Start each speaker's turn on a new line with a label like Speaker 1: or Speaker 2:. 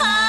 Speaker 1: high.